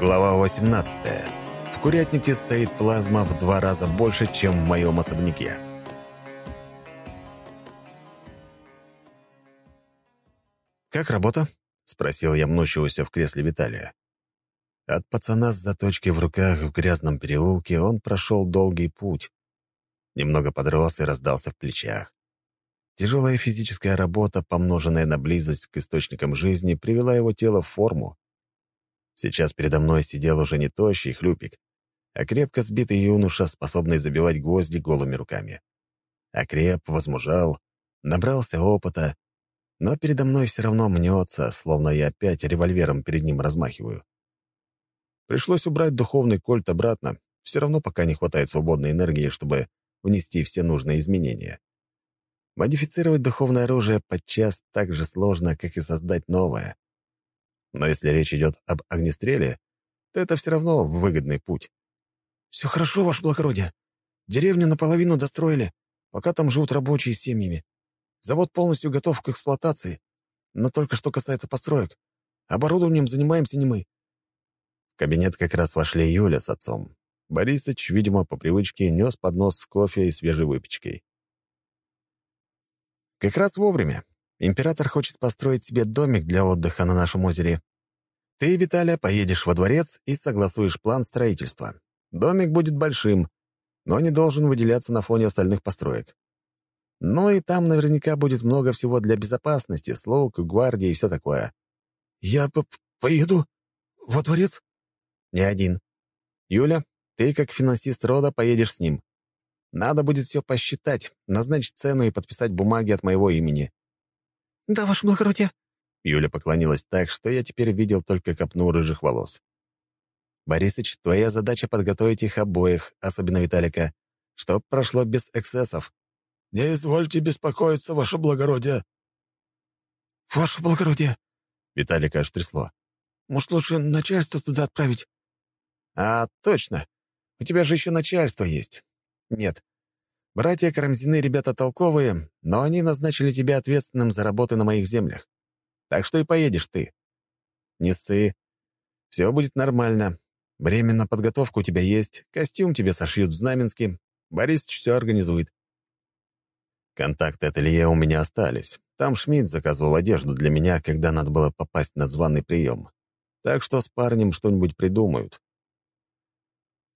Глава 18. В курятнике стоит плазма в два раза больше, чем в моем особняке. «Как работа?» — спросил я мнущегося в кресле Виталия. От пацана с заточкой в руках в грязном переулке он прошел долгий путь. Немного подрос и раздался в плечах. Тяжелая физическая работа, помноженная на близость к источникам жизни, привела его тело в форму. Сейчас передо мной сидел уже не тощий хлюпик, а крепко сбитый юноша, способный забивать гвозди голыми руками. Окреп, возмужал, набрался опыта, но передо мной все равно мнется, словно я опять револьвером перед ним размахиваю. Пришлось убрать духовный кольт обратно, все равно пока не хватает свободной энергии, чтобы внести все нужные изменения. Модифицировать духовное оружие подчас так же сложно, как и создать новое. Но если речь идет об огнестреле, то это все равно выгодный путь. «Все хорошо, ваше благородие. Деревню наполовину достроили, пока там живут рабочие с семьями. Завод полностью готов к эксплуатации, но только что касается построек. Оборудованием занимаемся не мы кабинет как раз вошли Юля с отцом. Борисыч, видимо, по привычке нес поднос с кофе и свежей выпечкой. «Как раз вовремя. Император хочет построить себе домик для отдыха на нашем озере. Ты, Виталия, поедешь во дворец и согласуешь план строительства. Домик будет большим, но не должен выделяться на фоне остальных построек. Ну и там наверняка будет много всего для безопасности, слуг, гвардии и все такое. «Я поеду во дворец?» Не один. Юля, ты, как финансист рода, поедешь с ним. Надо будет все посчитать, назначить цену и подписать бумаги от моего имени». «Да, ваше благородие». Юля поклонилась так, что я теперь видел только копну рыжих волос. «Борисыч, твоя задача подготовить их обоих, особенно Виталика, чтоб прошло без эксцессов». «Не извольте беспокоиться, ваше благородие». «Ваше благородие». Виталика аж трясло. «Может, лучше начальство туда отправить? «А, точно. У тебя же еще начальство есть. Нет. Братья Карамзины ребята толковые, но они назначили тебя ответственным за работы на моих землях. Так что и поедешь ты. Не ссы. Все будет нормально. Время на подготовку у тебя есть, костюм тебе сошьют в Знаменске. Борис все организует. Контакты ателье у меня остались. Там Шмидт заказывал одежду для меня, когда надо было попасть на званый прием. Так что с парнем что-нибудь придумают.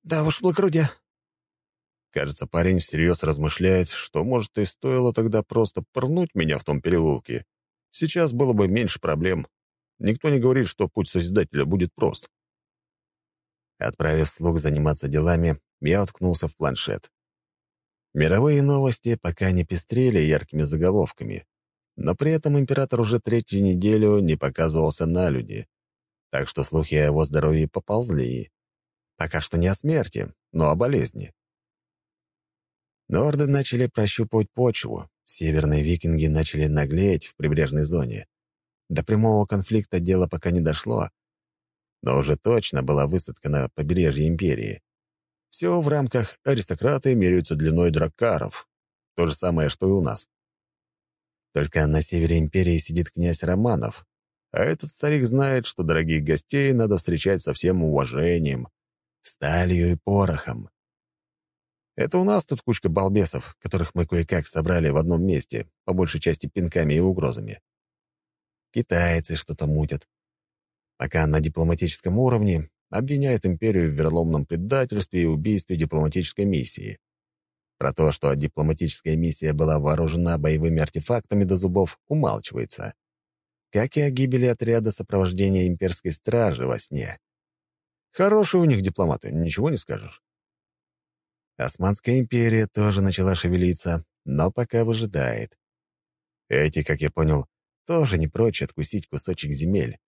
«Да, ваше благородие». Кажется, парень всерьез размышляет, что, может, и стоило тогда просто пырнуть меня в том переулке. Сейчас было бы меньше проблем. Никто не говорит, что путь Созидателя будет прост. Отправив слуг заниматься делами, я уткнулся в планшет. Мировые новости пока не пестрели яркими заголовками, но при этом император уже третью неделю не показывался на люди, так что слухи о его здоровье поползли. Пока что не о смерти, но о болезни. Норды начали прощупывать почву, северные викинги начали наглеть в прибрежной зоне. До прямого конфликта дело пока не дошло, но уже точно была высадка на побережье Империи. Все в рамках аристократы меряются длиной драккаров. То же самое, что и у нас. Только на севере Империи сидит князь Романов, а этот старик знает, что дорогих гостей надо встречать со всем уважением, сталью и порохом. Это у нас тут кучка балбесов, которых мы кое-как собрали в одном месте, по большей части пинками и угрозами. Китайцы что-то мутят. Пока на дипломатическом уровне обвиняют империю в верломном предательстве и убийстве дипломатической миссии. Про то, что дипломатическая миссия была вооружена боевыми артефактами до зубов, умалчивается. Как и о гибели отряда сопровождения имперской стражи во сне. Хорошие у них дипломаты, ничего не скажешь. Османская империя тоже начала шевелиться, но пока выжидает. Эти, как я понял, тоже не прочь откусить кусочек земель,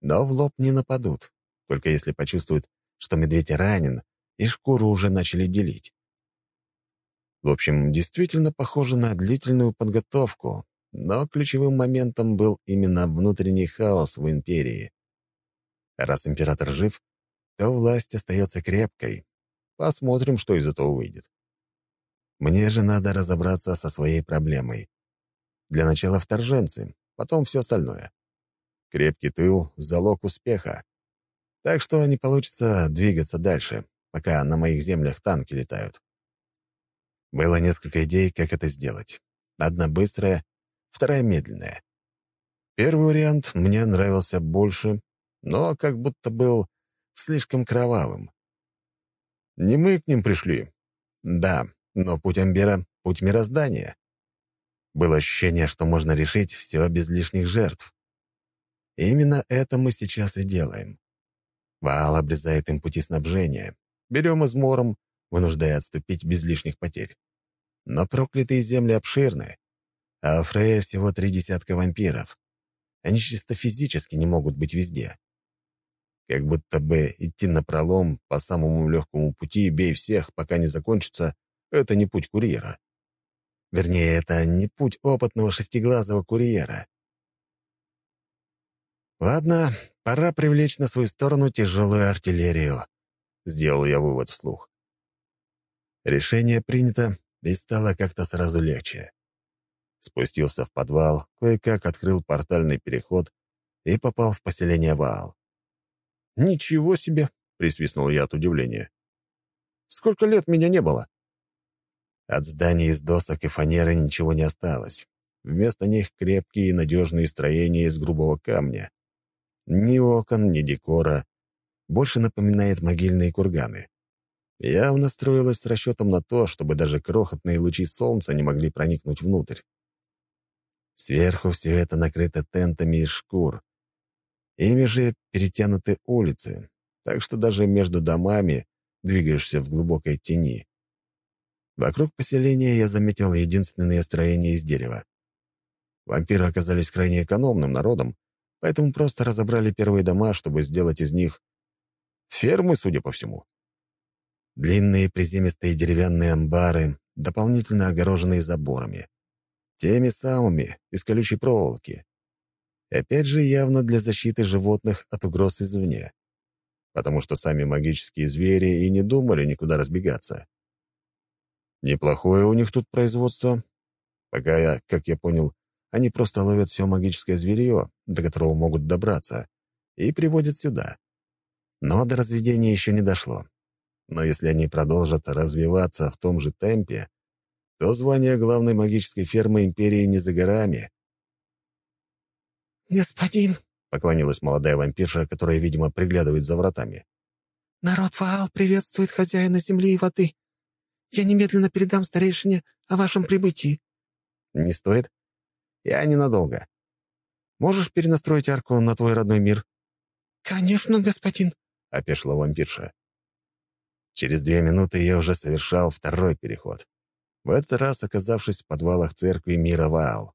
но в лоб не нападут, только если почувствуют, что медведь ранен, и шкуру уже начали делить. В общем, действительно похоже на длительную подготовку, но ключевым моментом был именно внутренний хаос в империи. Раз император жив, то власть остается крепкой. Посмотрим, что из этого выйдет. Мне же надо разобраться со своей проблемой. Для начала вторженцы, потом все остальное. Крепкий тыл — залог успеха. Так что не получится двигаться дальше, пока на моих землях танки летают. Было несколько идей, как это сделать. Одна быстрая, вторая медленная. Первый вариант мне нравился больше, но как будто был слишком кровавым. Не мы к ним пришли. Да, но путь Амбера — путь мироздания. Было ощущение, что можно решить все без лишних жертв. И именно это мы сейчас и делаем. Ваал обрезает им пути снабжения. Берем измором, вынуждая отступить без лишних потерь. Но проклятые земли обширны, а у Фрея всего три десятка вампиров. Они чисто физически не могут быть везде. Как будто бы идти на пролом по самому легкому пути бей всех, пока не закончится, это не путь курьера. Вернее, это не путь опытного шестиглазого курьера. Ладно, пора привлечь на свою сторону тяжелую артиллерию. Сделал я вывод вслух. Решение принято, и стало как-то сразу легче. Спустился в подвал, кое-как открыл портальный переход и попал в поселение Ваал. «Ничего себе!» — присвистнул я от удивления. «Сколько лет меня не было?» От зданий из досок и фанеры ничего не осталось. Вместо них крепкие и надежные строения из грубого камня. Ни окон, ни декора. Больше напоминает могильные курганы. Явно строилась с расчетом на то, чтобы даже крохотные лучи солнца не могли проникнуть внутрь. Сверху все это накрыто тентами из шкур. Ими же перетянуты улицы, так что даже между домами двигаешься в глубокой тени. Вокруг поселения я заметил единственное строение из дерева. Вампиры оказались крайне экономным народом, поэтому просто разобрали первые дома, чтобы сделать из них фермы, судя по всему. Длинные приземистые деревянные амбары, дополнительно огороженные заборами. Теми самыми, из колючей проволоки. Опять же, явно для защиты животных от угроз извне. Потому что сами магические звери и не думали никуда разбегаться. Неплохое у них тут производство. Пока я, как я понял, они просто ловят все магическое зверье, до которого могут добраться, и приводят сюда. Но до разведения еще не дошло. Но если они продолжат развиваться в том же темпе, то звание главной магической фермы Империи не за горами. «Господин», — поклонилась молодая вампирша, которая, видимо, приглядывает за вратами. «Народ Ваал приветствует хозяина земли и воды. Я немедленно передам старейшине о вашем прибытии». «Не стоит. Я ненадолго. Можешь перенастроить арку на твой родной мир?» «Конечно, господин», — опешила вампирша. Через две минуты я уже совершал второй переход. В этот раз оказавшись в подвалах церкви мира Ваал.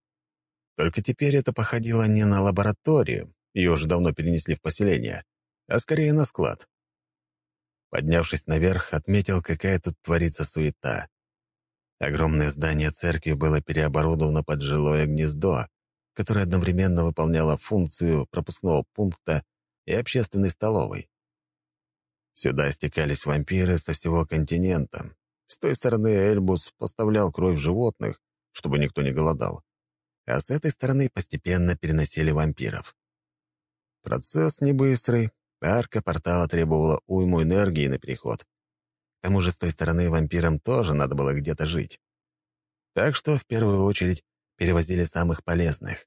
Только теперь это походило не на лабораторию, ее уже давно перенесли в поселение, а скорее на склад. Поднявшись наверх, отметил, какая тут творится суета. Огромное здание церкви было переоборудовано под жилое гнездо, которое одновременно выполняло функцию пропускного пункта и общественной столовой. Сюда стекались вампиры со всего континента. С той стороны Эльбус поставлял кровь животных, чтобы никто не голодал. А с этой стороны постепенно переносили вампиров. Процесс не быстрый. Арка портала требовала уйму энергии на переход. К тому же с той стороны вампирам тоже надо было где-то жить. Так что в первую очередь перевозили самых полезных.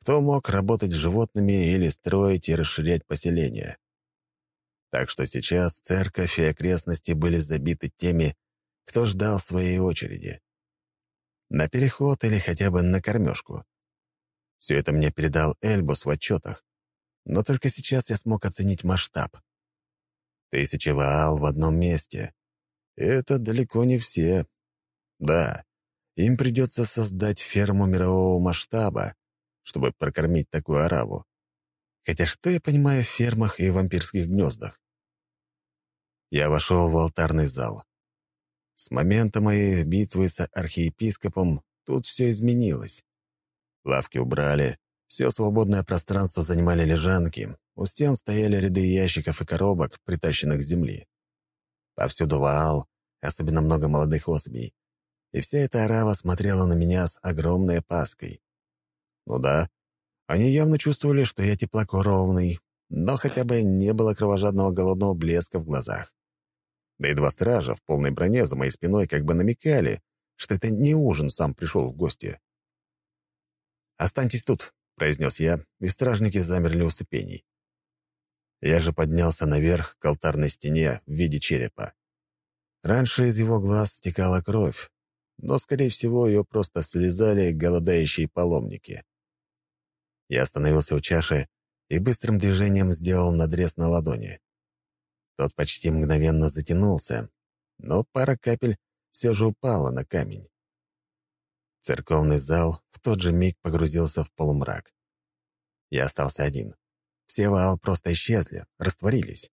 Кто мог работать с животными или строить и расширять поселение. Так что сейчас церковь и окрестности были забиты теми, кто ждал своей очереди. На переход или хотя бы на кормежку. Все это мне передал Эльбус в отчетах. Но только сейчас я смог оценить масштаб. Тысячи ваал в одном месте. Это далеко не все. Да, им придется создать ферму мирового масштаба, чтобы прокормить такую араву. Хотя что я понимаю в фермах и вампирских гнездах? Я вошел в алтарный зал. С момента моей битвы с архиепископом тут все изменилось. Лавки убрали, все свободное пространство занимали лежанки, у стен стояли ряды ящиков и коробок, притащенных с земли. Повсюду ваал, особенно много молодых особей. И вся эта арава смотрела на меня с огромной опаской. Ну да, они явно чувствовали, что я теплокровный, но хотя бы не было кровожадного голодного блеска в глазах. Да и два стража в полной броне за моей спиной как бы намекали, что это не ужин сам пришел в гости. «Останьтесь тут», — произнес я, и стражники замерли у ступеней. Я же поднялся наверх к алтарной стене в виде черепа. Раньше из его глаз стекала кровь, но, скорее всего, ее просто слезали голодающие паломники. Я остановился у чаши и быстрым движением сделал надрез на ладони. Тот почти мгновенно затянулся, но пара капель все же упала на камень. Церковный зал в тот же миг погрузился в полумрак. Я остался один. Все ваал просто исчезли, растворились.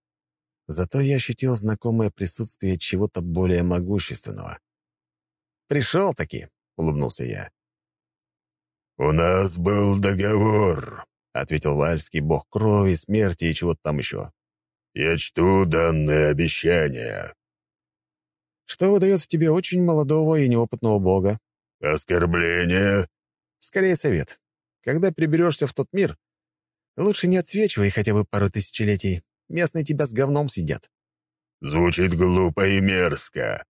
Зато я ощутил знакомое присутствие чего-то более могущественного. «Пришел-таки», — улыбнулся я. «У нас был договор», — ответил вальский бог крови, смерти и чего-то там еще. «Я чту данное обещание». «Что выдает в тебе очень молодого и неопытного бога?» «Оскорбление?» «Скорее совет. Когда приберешься в тот мир, лучше не отсвечивай хотя бы пару тысячелетий. Местные тебя с говном сидят». «Звучит глупо и мерзко».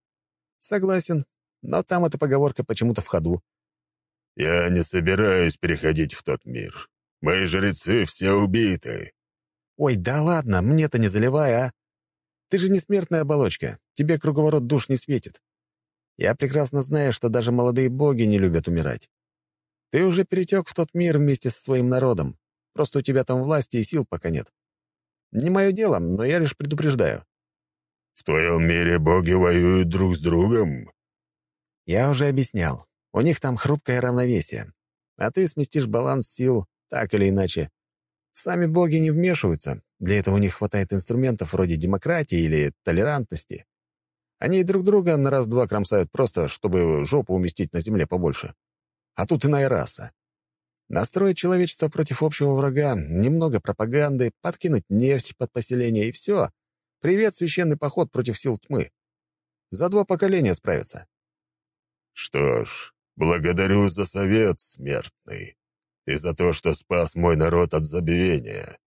«Согласен, но там эта поговорка почему-то в ходу. «Я не собираюсь переходить в тот мир. Мои жрецы все убиты». «Ой, да ладно, мне-то не заливай, а? Ты же не смертная оболочка, тебе круговорот душ не светит. Я прекрасно знаю, что даже молодые боги не любят умирать. Ты уже перетек в тот мир вместе со своим народом, просто у тебя там власти и сил пока нет. Не мое дело, но я лишь предупреждаю». «В твоем мире боги воюют друг с другом?» «Я уже объяснял. У них там хрупкое равновесие. А ты сместишь баланс сил так или иначе. Сами боги не вмешиваются. Для этого у них хватает инструментов вроде демократии или толерантности. Они друг друга на раз-два кромсают просто, чтобы жопу уместить на земле побольше. А тут иная раса. Настроить человечество против общего врага, немного пропаганды, подкинуть нефть под поселение и все. Привет, священный поход против сил тьмы. За два поколения справятся. Что ж, Благодарю за совет, смертный, и за то, что спас мой народ от забвения.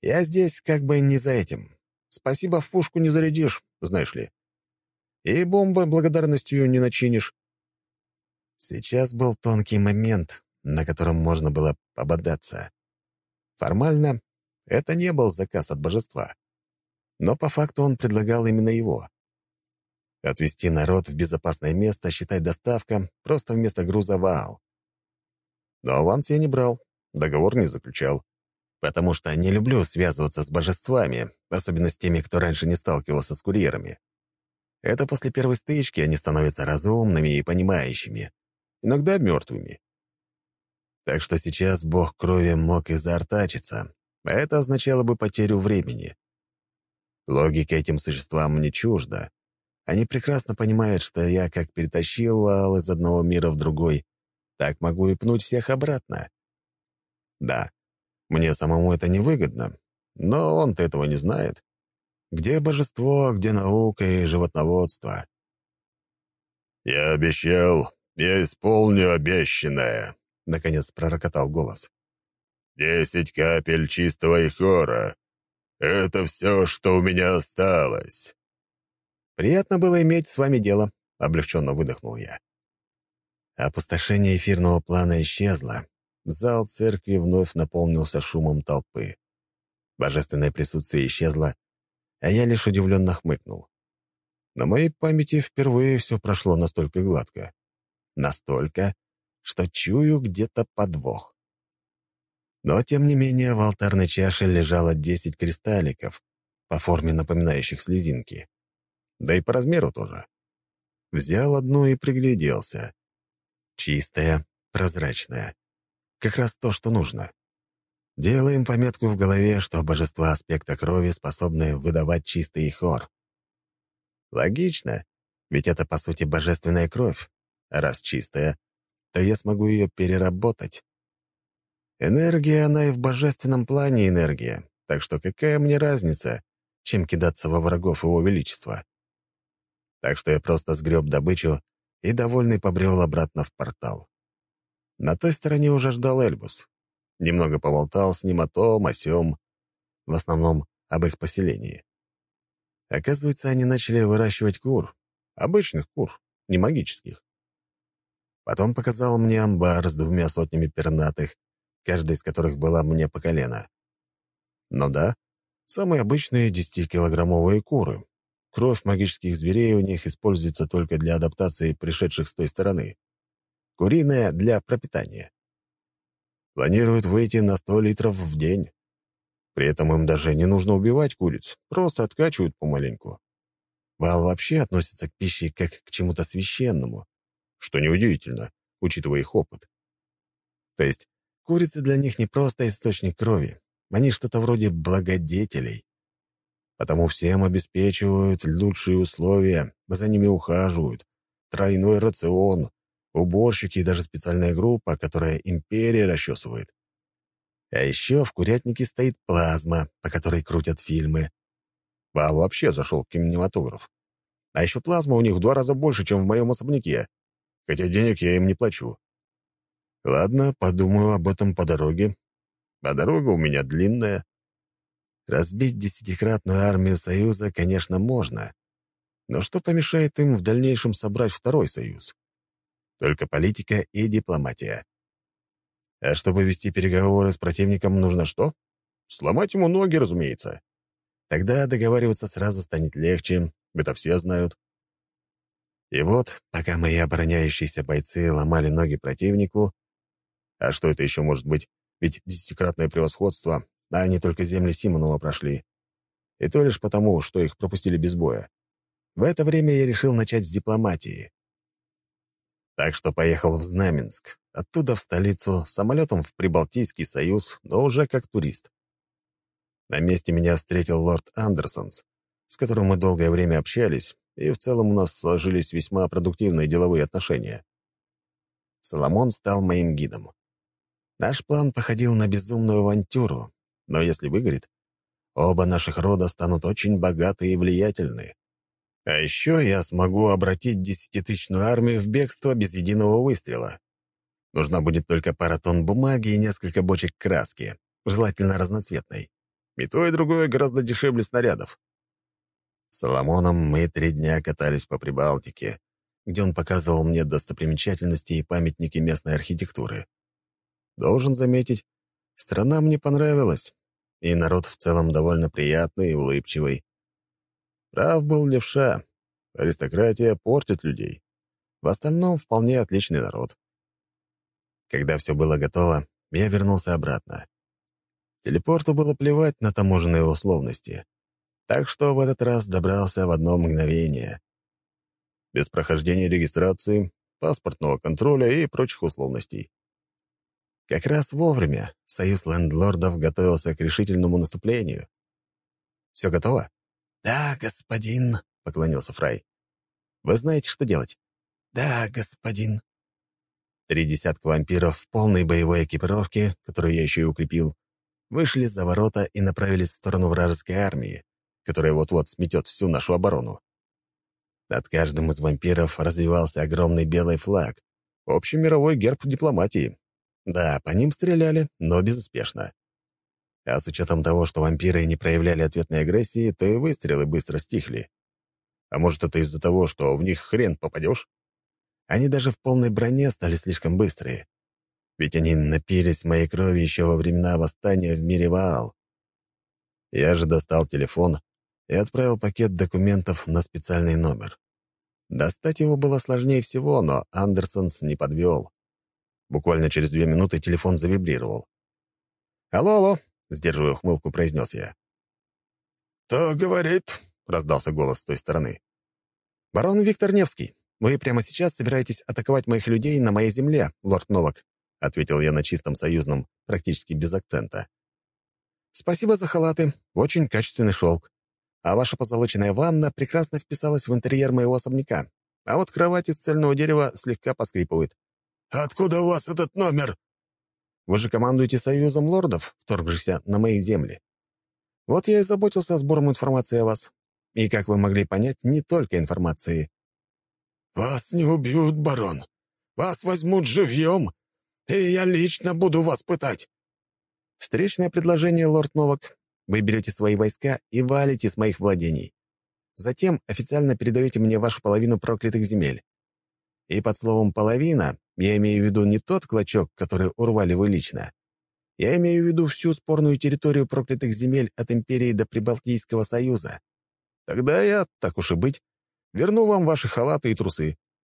Я здесь как бы не за этим. Спасибо в пушку не зарядишь, знаешь ли. И бомбы благодарностью не начинишь. Сейчас был тонкий момент, на котором можно было пободаться. Формально это не был заказ от божества. Но по факту он предлагал именно его. Отвезти народ в безопасное место, считай доставка, просто вместо груза вал. Но аванс я не брал, договор не заключал. Потому что не люблю связываться с божествами, особенно с теми, кто раньше не сталкивался с курьерами. Это после первой стычки они становятся разумными и понимающими, иногда мертвыми. Так что сейчас бог крови мог и заортачиться, а это означало бы потерю времени. Логика этим существам не чужда, они прекрасно понимают, что я как перетащил вал из одного мира в другой, так могу и пнуть всех обратно. Да, мне самому это невыгодно, но он-то этого не знает. Где божество, где наука и животноводство? «Я обещал, я исполню обещанное», — наконец пророкотал голос. «Десять капель чистого ихора. Это все, что у меня осталось». «Приятно было иметь с вами дело», — облегченно выдохнул я. Опустошение эфирного плана исчезло. Зал церкви вновь наполнился шумом толпы. Божественное присутствие исчезло, а я лишь удивленно хмыкнул. На моей памяти впервые все прошло настолько гладко. Настолько, что чую где-то подвох. Но, тем не менее, в алтарной чаше лежало десять кристалликов, по форме напоминающих слезинки да и по размеру тоже. Взял одну и пригляделся. Чистая, прозрачная. Как раз то, что нужно. Делаем пометку в голове, что божества аспекта крови способны выдавать чистый хор. Логично, ведь это, по сути, божественная кровь. А раз чистая, то я смогу ее переработать. Энергия, она и в божественном плане энергия, так что какая мне разница, чем кидаться во врагов его величества? так что я просто сгреб добычу и, довольный, побрел обратно в портал. На той стороне уже ждал Эльбус. Немного поболтал с ним о том, о сём. в основном об их поселении. Оказывается, они начали выращивать кур, обычных кур, не магических. Потом показал мне амбар с двумя сотнями пернатых, каждая из которых была мне по колено. Ну да, самые обычные 10-килограммовые куры. Кровь магических зверей у них используется только для адаптации пришедших с той стороны. Куриная — для пропитания. Планируют выйти на 100 литров в день. При этом им даже не нужно убивать куриц, просто откачивают помаленьку. Вал вообще относится к пище как к чему-то священному, что неудивительно, учитывая их опыт. То есть курицы для них не просто источник крови, они что-то вроде благодетелей. Потому всем обеспечивают лучшие условия, за ними ухаживают, тройной рацион, уборщики и даже специальная группа, которая империя расчесывает. А еще в курятнике стоит плазма, по которой крутят фильмы. Вал вообще зашел к кинематограф. А еще плазма у них в два раза больше, чем в моем особняке хотя денег я им не плачу. Ладно, подумаю об этом по дороге. А дорога у меня длинная. Разбить десятикратную армию Союза, конечно, можно. Но что помешает им в дальнейшем собрать второй союз? Только политика и дипломатия. А чтобы вести переговоры с противником, нужно что? Сломать ему ноги, разумеется. Тогда договариваться сразу станет легче, это все знают. И вот, пока мои обороняющиеся бойцы ломали ноги противнику, а что это еще может быть, ведь десятикратное превосходство, а они только земли Симонова прошли, и то лишь потому, что их пропустили без боя. В это время я решил начать с дипломатии. Так что поехал в Знаменск, оттуда в столицу, самолетом в Прибалтийский союз, но уже как турист. На месте меня встретил лорд Андерсонс, с которым мы долгое время общались, и в целом у нас сложились весьма продуктивные деловые отношения. Соломон стал моим гидом. Наш план походил на безумную авантюру, но если выгорит, оба наших рода станут очень богаты и влиятельны. А еще я смогу обратить десятитысячную армию в бегство без единого выстрела. Нужна будет только пара тонн бумаги и несколько бочек краски, желательно разноцветной. И то, и другое гораздо дешевле снарядов. С Соломоном мы три дня катались по Прибалтике, где он показывал мне достопримечательности и памятники местной архитектуры. Должен заметить, страна мне понравилась, и народ в целом довольно приятный и улыбчивый. Прав был левша. Аристократия портит людей. В остальном вполне отличный народ. Когда все было готово, я вернулся обратно. Телепорту было плевать на таможенные условности так что в этот раз добрался в одно мгновение. Без прохождения регистрации, паспортного контроля и прочих условностей. Как раз вовремя союз лендлордов готовился к решительному наступлению. «Все готово?» «Да, господин», — поклонился Фрай. «Вы знаете, что делать?» «Да, господин». Три десятка вампиров в полной боевой экипировке, которую я еще и укрепил, вышли за ворота и направились в сторону вражеской армии которая вот-вот сметет всю нашу оборону. Над каждым из вампиров развивался огромный белый флаг, общий мировой герб дипломатии. Да, по ним стреляли, но безуспешно. А с учетом того, что вампиры не проявляли ответной агрессии, то и выстрелы быстро стихли. А может, это из-за того, что в них хрен попадешь? Они даже в полной броне стали слишком быстрые. Ведь они напились моей крови еще во времена восстания в мире Ваал. Я же достал телефон и отправил пакет документов на специальный номер. Достать его было сложнее всего, но Андерсонс не подвел. Буквально через две минуты телефон завибрировал. «Алло, алло!» — сдерживая ухмылку, произнес я. «Кто говорит?» — раздался голос с той стороны. «Барон Виктор Невский, вы прямо сейчас собираетесь атаковать моих людей на моей земле, лорд Новак», — ответил я на чистом союзном, практически без акцента. «Спасибо за халаты, очень качественный шелк а ваша позолоченная ванна прекрасно вписалась в интерьер моего особняка. А вот кровать из цельного дерева слегка поскрипывает. «Откуда у вас этот номер?» «Вы же командуете Союзом лордов, вторгшихся на мои земли. Вот я и заботился о сбором информации о вас. И, как вы могли понять, не только информации». «Вас не убьют, барон. Вас возьмут живьем, и я лично буду вас пытать». «Встречное предложение, лорд Новак. Вы берете свои войска и валите с моих владений. Затем официально передаете мне вашу половину проклятых земель. И под словом «половина» я имею в виду не тот клочок, который урвали вы лично. Я имею в виду всю спорную территорию проклятых земель от империи до Прибалтийского союза. Тогда я, так уж и быть, верну вам ваши халаты и трусы.